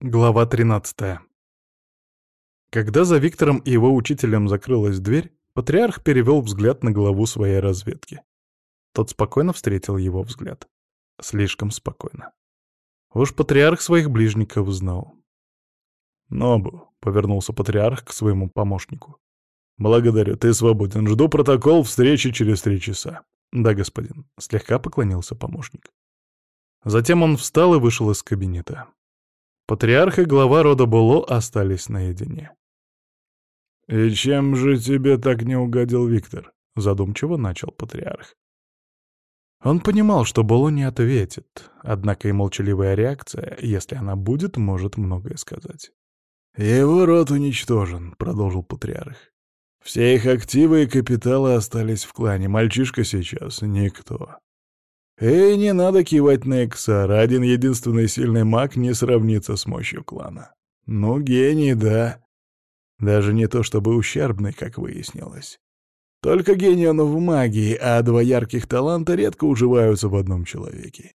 Глава 13. Когда за Виктором и его учителем закрылась дверь, патриарх перевел взгляд на главу своей разведки. Тот спокойно встретил его взгляд. Слишком спокойно. Уж патриарх своих ближников знал. «Нобу», — повернулся патриарх к своему помощнику. «Благодарю, ты свободен. Жду протокол встречи через три часа». «Да, господин», — слегка поклонился помощник. Затем он встал и вышел из кабинета. Патриарх и глава рода Боло остались наедине. «И чем же тебе так не угодил Виктор?» — задумчиво начал патриарх. Он понимал, что Боло не ответит, однако и молчаливая реакция, если она будет, может многое сказать. «Его род уничтожен», — продолжил патриарх. «Все их активы и капиталы остались в клане. Мальчишка сейчас — никто. Эй, не надо кивать на Эксара, один единственный сильный маг не сравнится с мощью клана. Ну, гений, да. Даже не то чтобы ущербный, как выяснилось. Только гений он в магии, а два ярких таланта редко уживаются в одном человеке.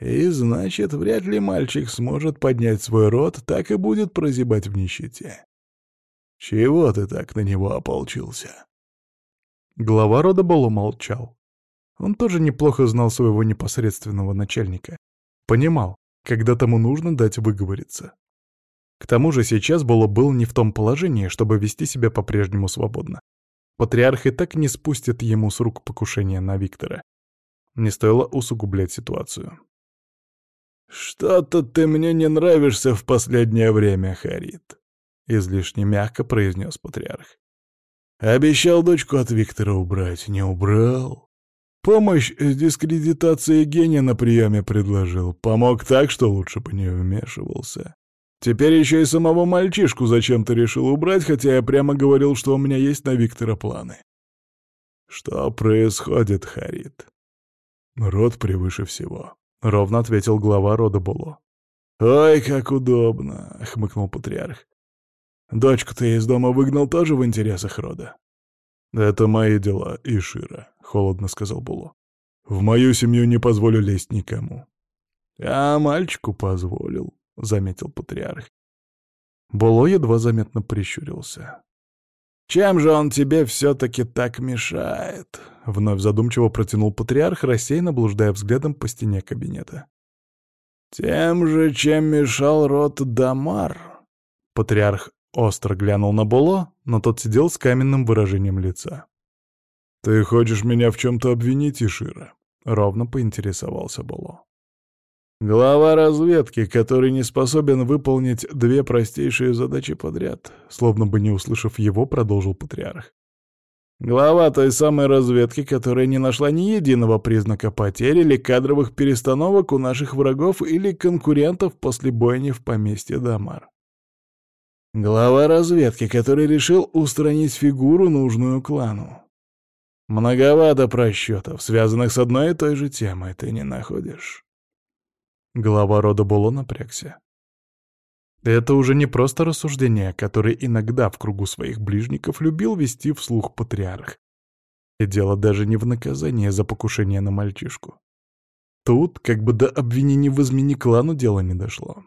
И значит, вряд ли мальчик сможет поднять свой род, так и будет прозябать в нищете. Чего ты так на него ополчился? Глава рода Боло молчал. Он тоже неплохо знал своего непосредственного начальника. Понимал, когда тому нужно дать выговориться. К тому же сейчас Боло был не в том положении, чтобы вести себя по-прежнему свободно. Патриарх и так не спустит ему с рук покушения на Виктора. Не стоило усугублять ситуацию. «Что-то ты мне не нравишься в последнее время, Харит», — излишне мягко произнес патриарх. «Обещал дочку от Виктора убрать, не убрал. Помощь с дискредитацией гения на приеме предложил. Помог так, что лучше бы не вмешивался. Теперь еще и самого мальчишку зачем-то решил убрать, хотя я прямо говорил, что у меня есть на Виктора планы. Что происходит, Харит? Род превыше всего. — ровно ответил глава рода Боло. «Ой, как удобно!» — хмыкнул патриарх. «Дочку ты из дома выгнал тоже в интересах рода?» «Это мои дела, Ишира», — холодно сказал Було. «В мою семью не позволю лезть никому». «А мальчику позволил», — заметил патриарх. Було едва заметно прищурился. «Чем же он тебе все-таки так мешает?» — вновь задумчиво протянул патриарх, рассеянно блуждая взглядом по стене кабинета. «Тем же, чем мешал род Дамар». Патриарх Остро глянул на Боло, но тот сидел с каменным выражением лица. «Ты хочешь меня в чем-то обвинить, Ишира?» — ровно поинтересовался Боло. «Глава разведки, который не способен выполнить две простейшие задачи подряд», словно бы не услышав его, продолжил патриарх. «Глава той самой разведки, которая не нашла ни единого признака потерь или кадровых перестановок у наших врагов или конкурентов после бойни в поместье Дамар. Глава разведки, который решил устранить фигуру, нужную клану. Многовато просчетов, связанных с одной и той же темой, ты не находишь? Глава рода Боло напрягся. Это уже не просто рассуждение, которое иногда в кругу своих ближников любил вести вслух патриарх. И дело даже не в наказании за покушение на мальчишку. Тут как бы до обвинений в измене клану дело не дошло.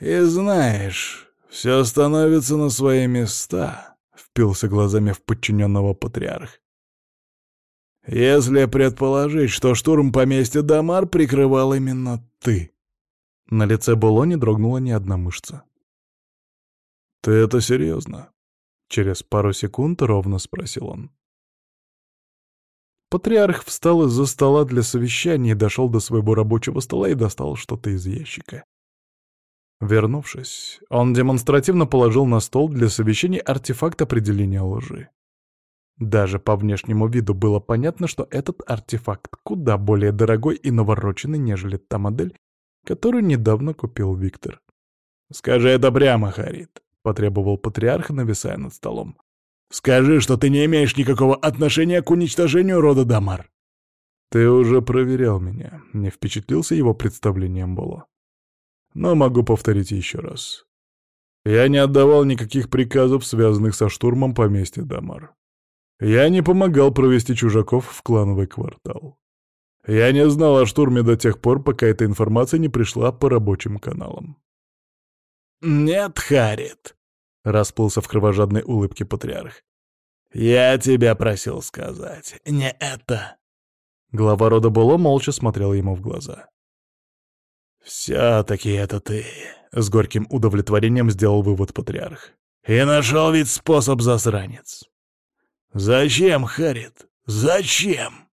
«И знаешь, «Все становится на свои места», — впился глазами в подчиненного патриарх. «Если предположить, что штурм поместья Дамар прикрывал именно ты». На лице Болони дрогнула ни одна мышца. «Ты это серьезно?» — через пару секунд ровно спросил он. Патриарх встал из-за стола для совещания, дошел до своего рабочего стола и достал что-то из ящика. Вернувшись, он демонстративно положил на стол для совещания артефакт определения лжи. Даже по внешнему виду было понятно, что этот артефакт куда более дорогой и навороченный, нежели та модель, которую недавно купил Виктор. «Скажи это прямо, Харит», — потребовал патриарх, нависая над столом. «Скажи, что ты не имеешь никакого отношения к уничтожению рода Дамар». «Ты уже проверял меня», — не впечатлился его представлением Боло но могу повторить еще раз. Я не отдавал никаких приказов, связанных со штурмом поместья Дамар. Я не помогал провести чужаков в клановый квартал. Я не знал о штурме до тех пор, пока эта информация не пришла по рабочим каналам. «Нет, Харит», — расплылся в кровожадной улыбке патриарх. «Я тебя просил сказать, не это». Глава рода Боло молча смотрел ему в глаза. «Все-таки это ты», — с горьким удовлетворением сделал вывод патриарх. «И нашел ведь способ, засранец. Зачем, Харит? Зачем?»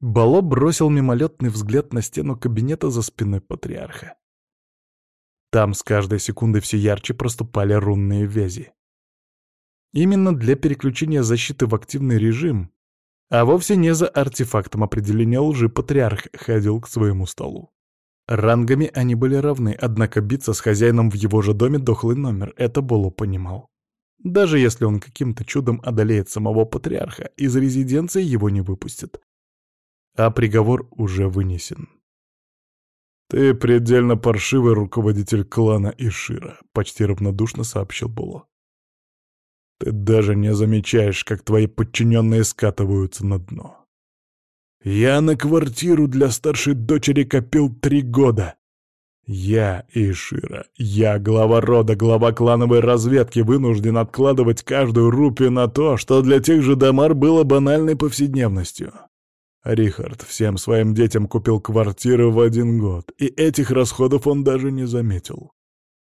Бало бросил мимолетный взгляд на стену кабинета за спиной патриарха. Там с каждой секундой все ярче проступали рунные вязи. Именно для переключения защиты в активный режим, а вовсе не за артефактом определения лжи патриарх ходил к своему столу. Рангами они были равны, однако биться с хозяином в его же доме дохлый номер, это Боло понимал. Даже если он каким-то чудом одолеет самого патриарха, из резиденции его не выпустят. А приговор уже вынесен. «Ты предельно паршивый руководитель клана Ишира», — почти равнодушно сообщил Було. «Ты даже не замечаешь, как твои подчиненные скатываются на дно. Я на квартиру для старшей дочери копил три года. Я Ишира, я глава рода, глава клановой разведки, вынужден откладывать каждую рупию на то, что для тех же Дамар было банальной повседневностью. Рихард всем своим детям купил квартиры в один год, и этих расходов он даже не заметил.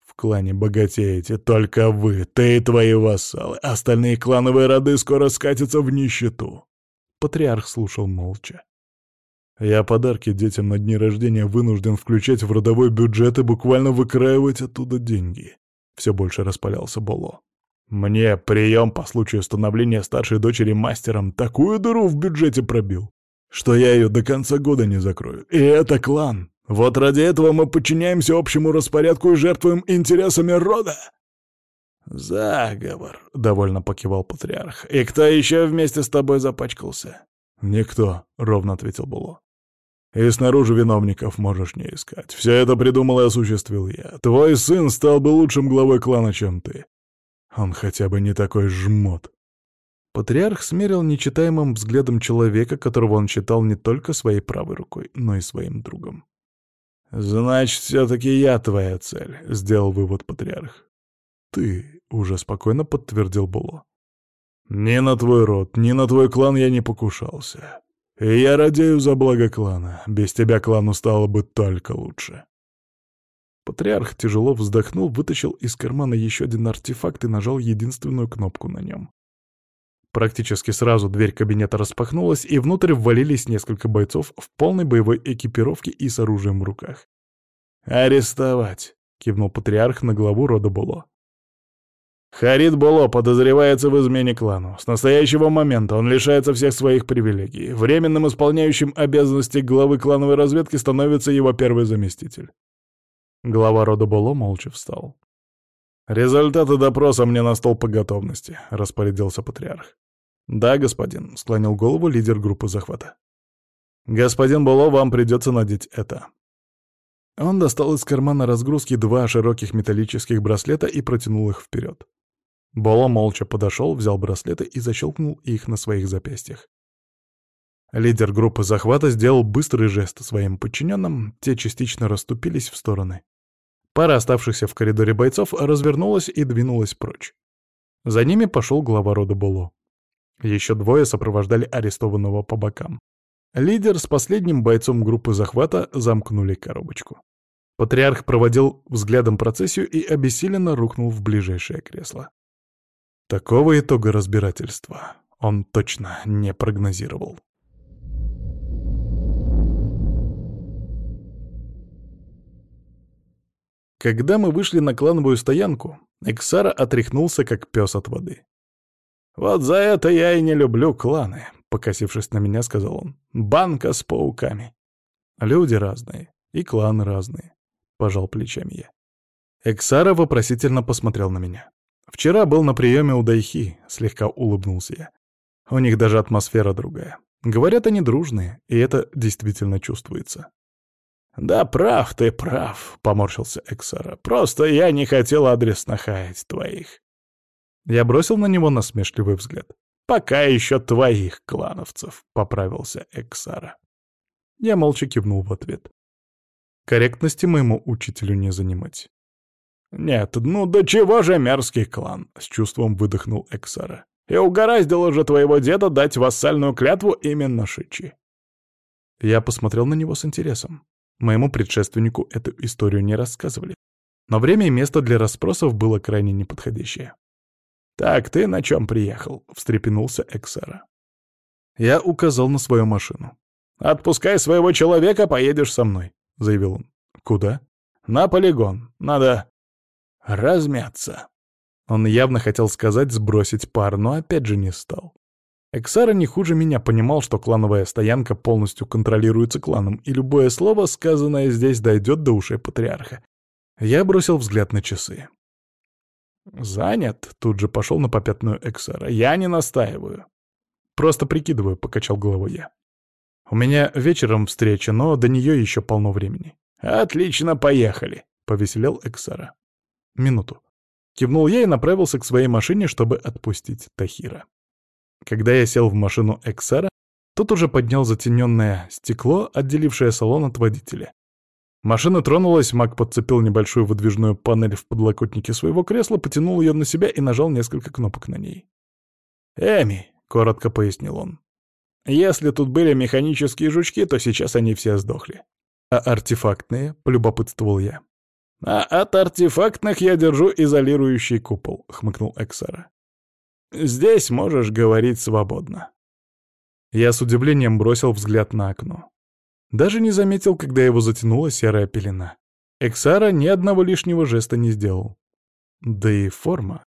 В клане богатеете только вы, ты и твои вассалы. Остальные клановые роды скоро скатятся в нищету. Патриарх слушал молча. Я подарки детям на дни рождения вынужден включать в родовой бюджет и буквально выкраивать оттуда деньги. Все больше распалялся Боло. Мне прием по случаю становления старшей дочери мастером такую дыру в бюджете пробил, что я ее до конца года не закрою. И это клан. Вот ради этого мы подчиняемся общему распорядку и жертвуем интересами рода. «Заговор», — довольно покивал патриарх. «И кто еще вместе с тобой запачкался?» «Никто», — ровно ответил Було. «И снаружи виновников можешь не искать. Все это придумал и осуществил я. Твой сын стал бы лучшим главой клана, чем ты. Он хотя бы не такой жмот. Патриарх смерил нечитаемым взглядом человека, которого он считал не только своей правой рукой, но и своим другом. «Значит, все-таки я твоя цель», — сделал вывод патриарх. «Ты», — уже спокойно подтвердил Було. «Ни на твой род, ни на твой клан я не покушался. И я радею за благо клана. Без тебя клану стало бы только лучше». Патриарх тяжело вздохнул, вытащил из кармана еще один артефакт и нажал единственную кнопку на нем. Практически сразу дверь кабинета распахнулась, и внутрь ввалились несколько бойцов в полной боевой экипировке и с оружием в руках. «Арестовать!» — кивнул патриарх на главу рода Боло. Харид Боло подозревается в измене клану. С настоящего момента он лишается всех своих привилегий. Временным исполняющим обязанности главы клановой разведки становится его первый заместитель. Глава рода Боло молча встал. «Результаты допроса мне на стол по готовности», — распорядился патриарх. «Да, господин», — склонил голову лидер группы захвата. «Господин Боло, вам придется надеть это». Он достал из кармана разгрузки два широких металлических браслета и протянул их вперед. Боло молча подошел, взял браслеты и защелкнул их на своих запястьях. Лидер группы захвата сделал быстрый жест своим подчиненным, те частично расступились в стороны. Пара оставшихся в коридоре бойцов развернулась и двинулась прочь. За ними пошел глава рода Боло. Еще двое сопровождали арестованного по бокам. Лидер с последним бойцом группы захвата замкнули коробочку. Патриарх проводил взглядом процессию и обессиленно рухнул в ближайшее кресло. Такого итога разбирательства он точно не прогнозировал. Когда мы вышли на клановую стоянку, Эксара отряхнулся, как пес от воды. «Вот за это я и не люблю кланы», — покосившись на меня, сказал он. «Банка с пауками». «Люди разные, и кланы разные», — пожал плечами я. Эксара вопросительно посмотрел на меня. «Вчера был на приеме у Дайхи», — слегка улыбнулся я. «У них даже атмосфера другая. Говорят, они дружные, и это действительно чувствуется». «Да прав ты, прав», — поморщился Эксара. «Просто я не хотел адресно хаять твоих». Я бросил на него насмешливый взгляд. «Пока еще твоих клановцев», — поправился Эксара. Я молча кивнул в ответ. Корректности моему учителю не занимать. «Нет, ну до чего же мерзкий клан?» — с чувством выдохнул Эксара. «И угораздило же твоего деда дать вассальную клятву именно Шичи». Я посмотрел на него с интересом. Моему предшественнику эту историю не рассказывали. Но время и место для расспросов было крайне неподходящее. «Так, ты на чем приехал?» — встрепенулся Эксара. Я указал на свою машину. «Отпускай своего человека, поедешь со мной», — заявил он. «Куда?» «На полигон. Надо размяться». Он явно хотел сказать «сбросить пар», но опять же не стал. Эксара не хуже меня понимал, что клановая стоянка полностью контролируется кланом, и любое слово, сказанное здесь, дойдет до ушей патриарха. Я бросил взгляд на часы. «Занят?» — тут же пошел на попятную Эксара. «Я не настаиваю». «Просто прикидываю», — покачал головой я. «У меня вечером встреча, но до нее еще полно времени». «Отлично, поехали», — повеселел Эксара. «Минуту». Кивнул я и направился к своей машине, чтобы отпустить Тахира. Когда я сел в машину Эксара, тот уже поднял затененное стекло, отделившее салон от водителя. Машина тронулась, Мак подцепил небольшую выдвижную панель в подлокотнике своего кресла, потянул ее на себя и нажал несколько кнопок на ней. «Эми», — коротко пояснил он, — «если тут были механические жучки, то сейчас они все сдохли». «А артефактные?» — полюбопытствовал я. «А от артефактных я держу изолирующий купол», — хмыкнул Эксара. «Здесь можешь говорить свободно». Я с удивлением бросил взгляд на окно. Даже не заметил, когда его затянула серая пелена. Эксара ни одного лишнего жеста не сделал. Да и форма.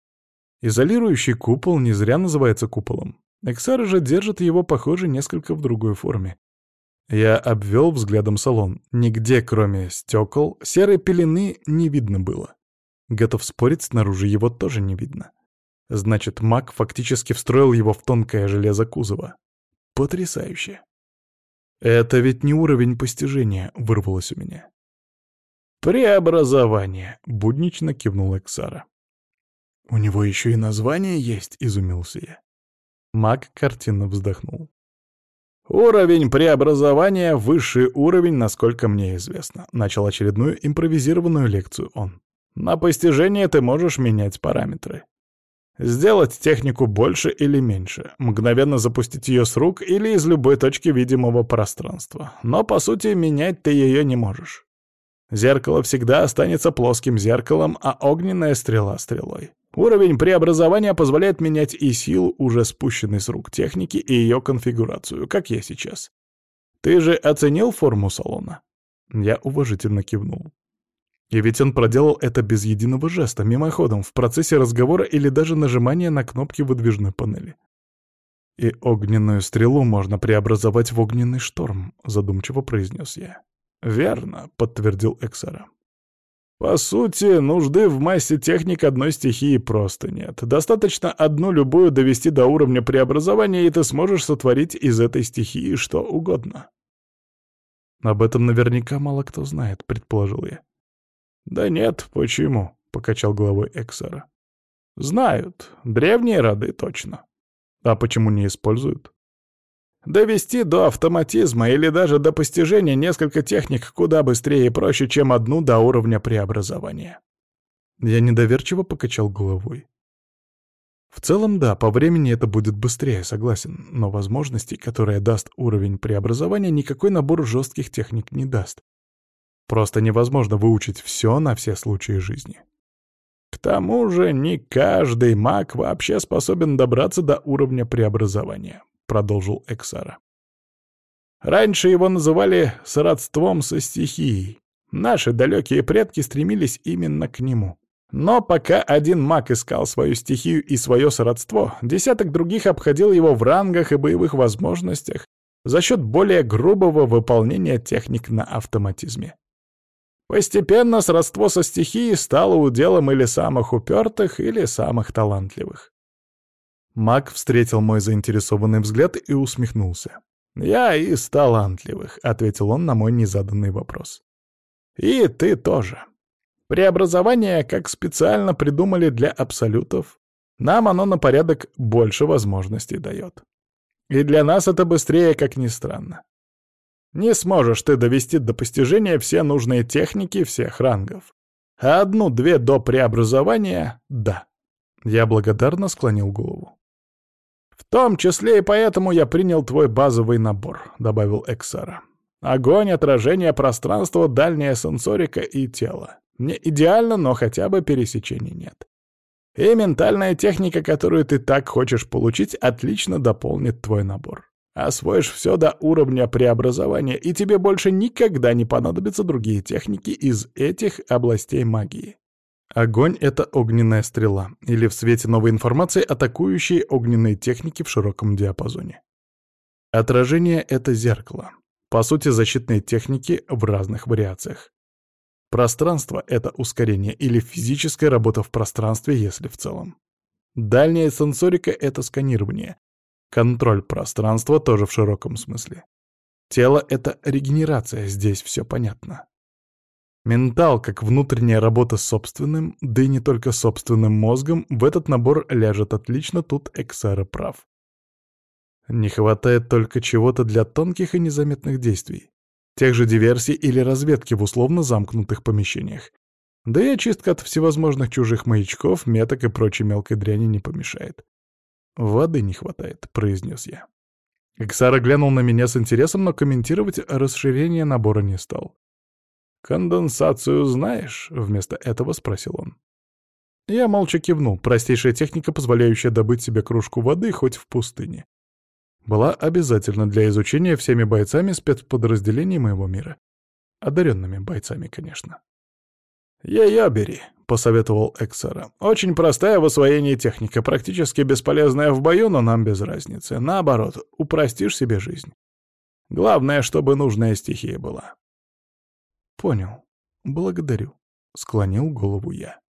Изолирующий купол не зря называется куполом. Эксара же держит его, похоже, несколько в другой форме. Я обвел взглядом салон. Нигде, кроме стекол, серой пелены не видно было. Готов спорить, снаружи его тоже не видно. Значит, маг фактически встроил его в тонкое железо кузова. Потрясающе. «Это ведь не уровень постижения», — вырвалось у меня. «Преобразование», — буднично кивнул Эксара. «У него еще и название есть», — изумился я. Маг картинно вздохнул. «Уровень преобразования — высший уровень, насколько мне известно», — начал очередную импровизированную лекцию он. «На постижение ты можешь менять параметры. Сделать технику больше или меньше, мгновенно запустить ее с рук или из любой точки видимого пространства. Но, по сути, менять ты ее не можешь. Зеркало всегда останется плоским зеркалом, а огненная стрела — стрелой. Уровень преобразования позволяет менять и силу, уже спущенной с рук техники, и ее конфигурацию, как я сейчас. Ты же оценил форму салона? Я уважительно кивнул. И ведь он проделал это без единого жеста, мимоходом, в процессе разговора или даже нажимания на кнопки выдвижной панели. «И огненную стрелу можно преобразовать в огненный шторм», — задумчиво произнес я. «Верно», — подтвердил Эксара. «По сути, нужды в массе техник одной стихии просто нет. Достаточно одну любую довести до уровня преобразования, и ты сможешь сотворить из этой стихии что угодно». «Об этом наверняка мало кто знает», — предположил я. «Да нет, почему?» — покачал головой Эксара. «Знают. Древние роды точно. А почему не используют?» Довести до автоматизма или даже до постижения несколько техник куда быстрее и проще, чем одну до уровня преобразования. Я недоверчиво покачал головой. В целом, да, по времени это будет быстрее, согласен, но возможностей, которые даст уровень преобразования, никакой набор жестких техник не даст. Просто невозможно выучить все на все случаи жизни. К тому же не каждый маг вообще способен добраться до уровня преобразования, продолжил Эксара. Раньше его называли сродством со стихией. Наши далекие предки стремились именно к нему. Но пока один маг искал свою стихию и свое сродство, десяток других обходил его в рангах и боевых возможностях за счет более грубого выполнения техник на автоматизме. Постепенно сродство со стихией стало уделом или самых упертых, или самых талантливых. Маг встретил мой заинтересованный взгляд и усмехнулся. «Я из талантливых», — ответил он на мой незаданный вопрос. «И ты тоже. Преобразование, как специально придумали для абсолютов, нам оно на порядок больше возможностей дает. И для нас это быстрее, как ни странно. Не сможешь ты довести до постижения все нужные техники всех рангов. А одну-две до преобразования — да. Я благодарно склонил голову. «В том числе и поэтому я принял твой базовый набор», — добавил Эксара. «Огонь, отражение пространства, дальняя сенсорика и тело. Не идеально, но хотя бы пересечений нет. И ментальная техника, которую ты так хочешь получить, отлично дополнит твой набор. Освоишь все до уровня преобразования, и тебе больше никогда не понадобятся другие техники из этих областей магии. Огонь — это огненная стрела, или в свете новой информации атакующие огненные техники в широком диапазоне. Отражение — это зеркало. По сути, защитные техники в разных вариациях. Пространство — это ускорение или физическая работа в пространстве, если в целом. Дальняя сенсорика — это сканирование. Контроль пространства тоже в широком смысле. Тело — это регенерация, здесь все понятно. Ментал, как внутренняя работа с собственным, да и не только собственным мозгом, в этот набор ляжет отлично, тут Эксара прав. Не хватает только чего-то для тонких и незаметных действий тех же диверсий или разведки в условно замкнутых помещениях. Да и очистка от всевозможных чужих маячков, меток и прочей мелкой дряни не помешает. «Воды не хватает», — произнес я. Эксара глянул на меня с интересом, но комментировать расширение набора не стал. «Конденсацию знаешь?» — вместо этого спросил он. Я молча кивнул. Простейшая техника, позволяющая добыть себе кружку воды хоть в пустыне была обязательна для изучения всеми бойцами спецподразделений моего мира. Одаренными бойцами, конечно. «Ее бери», — посоветовал Эксера. «Очень простая в освоении техника, практически бесполезная в бою, но нам без разницы. Наоборот, упростишь себе жизнь. Главное, чтобы нужная стихия была». «Понял. Благодарю», — склонил голову я.